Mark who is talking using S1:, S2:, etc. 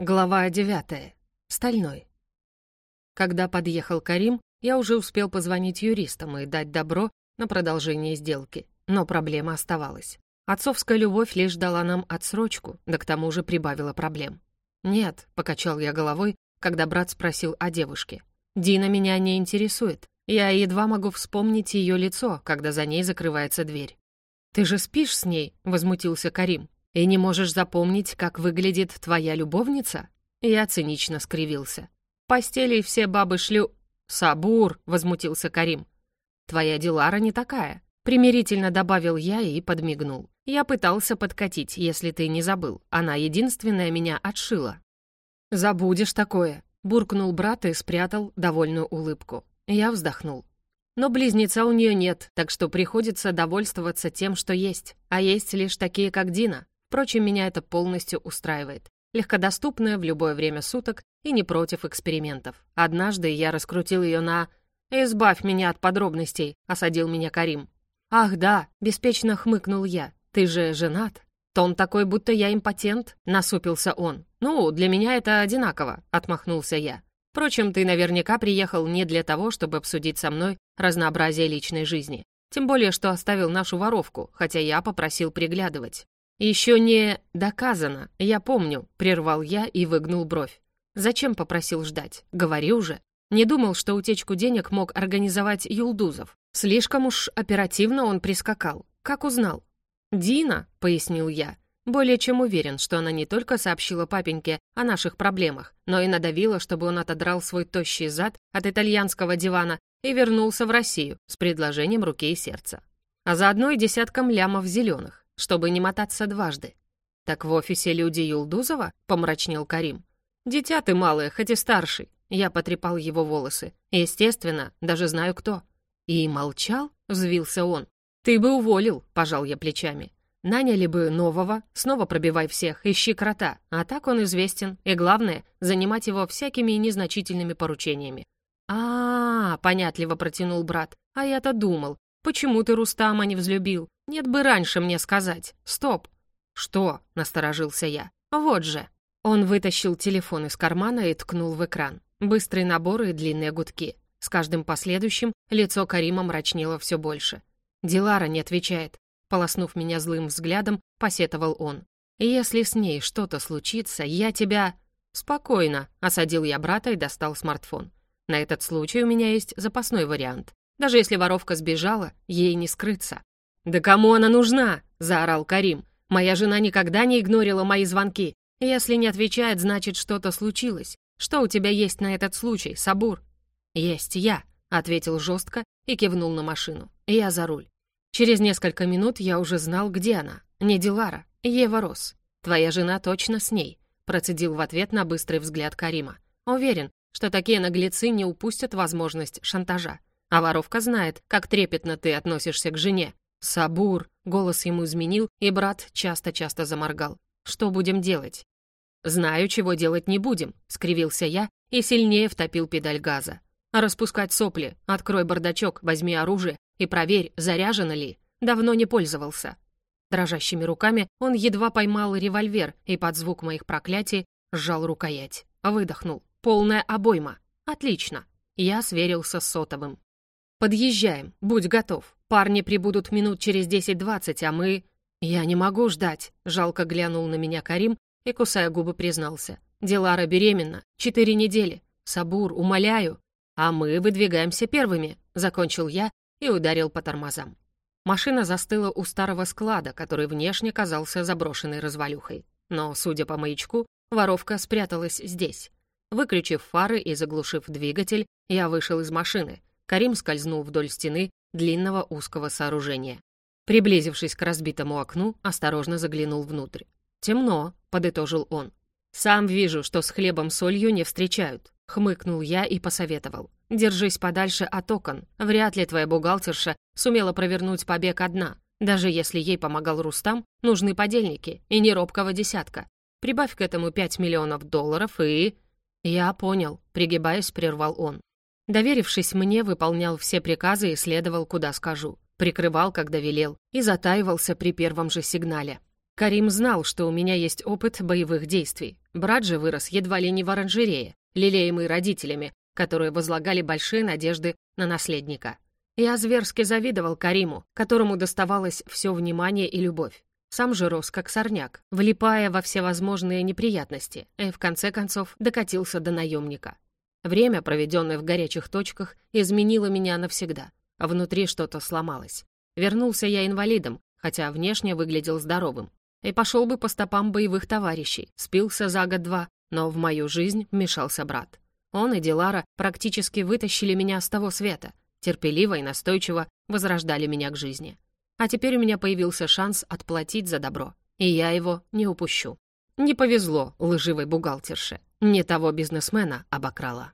S1: Глава девятая. Стальной. Когда подъехал Карим, я уже успел позвонить юристам и дать добро на продолжение сделки. Но проблема оставалась. Отцовская любовь лишь дала нам отсрочку, да к тому же прибавила проблем. «Нет», — покачал я головой, когда брат спросил о девушке. «Дина меня не интересует. Я едва могу вспомнить ее лицо, когда за ней закрывается дверь». «Ты же спишь с ней?» — возмутился Карим. «И не можешь запомнить, как выглядит твоя любовница?» Я цинично скривился. «Постели все бабы шлю...» «Сабур!» — возмутился Карим. «Твоя Дилара не такая», — примирительно добавил я и подмигнул. «Я пытался подкатить, если ты не забыл. Она единственная меня отшила». «Забудешь такое», — буркнул брат и спрятал довольную улыбку. Я вздохнул. Но близнеца у нее нет, так что приходится довольствоваться тем, что есть. А есть лишь такие, как Дина. Впрочем, меня это полностью устраивает. Легкодоступная в любое время суток и не против экспериментов. Однажды я раскрутил ее на... «Избавь меня от подробностей», — осадил меня Карим. «Ах да», — беспечно хмыкнул я. «Ты же женат?» «Тон такой, будто я импотент», — насупился он. «Ну, для меня это одинаково», — отмахнулся я. «Впрочем, ты наверняка приехал не для того, чтобы обсудить со мной разнообразие личной жизни. Тем более, что оставил нашу воровку, хотя я попросил приглядывать. «Еще не доказано, я помню», — прервал я и выгнул бровь. «Зачем попросил ждать? Говори уже». Не думал, что утечку денег мог организовать Юлдузов. Слишком уж оперативно он прискакал. Как узнал? «Дина», — пояснил я, более чем уверен, что она не только сообщила папеньке о наших проблемах, но и надавила, чтобы он отодрал свой тощий зад от итальянского дивана и вернулся в Россию с предложением руки и сердца. А заодно и десятком лямов зеленых чтобы не мотаться дважды. «Так в офисе люди Юлдузова?» — помрачнел Карим. «Дитя ты малое, хоть и старший». Я потрепал его волосы. «Естественно, даже знаю кто». «И молчал?» — взвился он. «Ты бы уволил», — пожал я плечами. «Наняли бы нового, снова пробивай всех, ищи крота, а так он известен, и главное, занимать его всякими незначительными поручениями». «А, -а, -а понятливо протянул брат, а я-то думал, почему ты Рустама не взлюбил? Нет бы раньше мне сказать. Стоп. Что? Насторожился я. Вот же. Он вытащил телефон из кармана и ткнул в экран. Быстрые наборы и длинные гудки. С каждым последующим лицо Карима мрачнело все больше. Дилара не отвечает. Полоснув меня злым взглядом, посетовал он. «Если с ней что-то случится, я тебя...» «Спокойно», — осадил я брата и достал смартфон. «На этот случай у меня есть запасной вариант. Даже если воровка сбежала, ей не скрыться. «Да кому она нужна?» — заорал Карим. «Моя жена никогда не игнорила мои звонки. Если не отвечает, значит, что-то случилось. Что у тебя есть на этот случай, Сабур?» «Есть я», — ответил жестко и кивнул на машину. «Я за руль». Через несколько минут я уже знал, где она. Не Дилара, Ева Рос. Твоя жена точно с ней, процедил в ответ на быстрый взгляд Карима. Уверен, что такие наглецы не упустят возможность шантажа. А воровка знает, как трепетно ты относишься к жене. «Сабур!» — голос ему изменил, и брат часто-часто заморгал. «Что будем делать?» «Знаю, чего делать не будем», — скривился я и сильнее втопил педаль газа. «Распускать сопли, открой бардачок, возьми оружие и проверь, заряжено ли. Давно не пользовался». Дрожащими руками он едва поймал револьвер и под звук моих проклятий сжал рукоять. Выдохнул. «Полная обойма. Отлично». Я сверился с сотовым. «Подъезжаем, будь готов. Парни прибудут минут через 10-20, а мы...» «Я не могу ждать», — жалко глянул на меня Карим и, кусая губы, признался. «Дилара беременна. Четыре недели. Сабур, умоляю». «А мы выдвигаемся первыми», — закончил я и ударил по тормозам. Машина застыла у старого склада, который внешне казался заброшенной развалюхой. Но, судя по маячку, воровка спряталась здесь. Выключив фары и заглушив двигатель, я вышел из машины, Карим скользнул вдоль стены длинного узкого сооружения. Приблизившись к разбитому окну, осторожно заглянул внутрь. «Темно», — подытожил он. «Сам вижу, что с хлебом-солью не встречают», — хмыкнул я и посоветовал. «Держись подальше от окон. Вряд ли твоя бухгалтерша сумела провернуть побег одна. Даже если ей помогал Рустам, нужны подельники, и не робкого десятка. Прибавь к этому пять миллионов долларов и...» «Я понял», — пригибаясь, прервал он. Доверившись мне, выполнял все приказы и следовал, куда скажу. Прикрывал, когда велел, и затаивался при первом же сигнале. Карим знал, что у меня есть опыт боевых действий. Брат же вырос едва ли не в оранжерее, лелеемый родителями, которые возлагали большие надежды на наследника. Я зверски завидовал Кариму, которому доставалось все внимание и любовь. Сам же рос как сорняк, влипая во всевозможные неприятности, и в конце концов докатился до наемника. Время, проведенное в горячих точках, изменило меня навсегда, а внутри что-то сломалось. Вернулся я инвалидом, хотя внешне выглядел здоровым. И пошел бы по стопам боевых товарищей, спился за год-два, но в мою жизнь вмешался брат. Он и Дилара практически вытащили меня с того света, терпеливо и настойчиво возрождали меня к жизни. А теперь у меня появился шанс отплатить за добро, и я его не упущу. Не повезло лживой бухгалтерше, не того бизнесмена обокрала.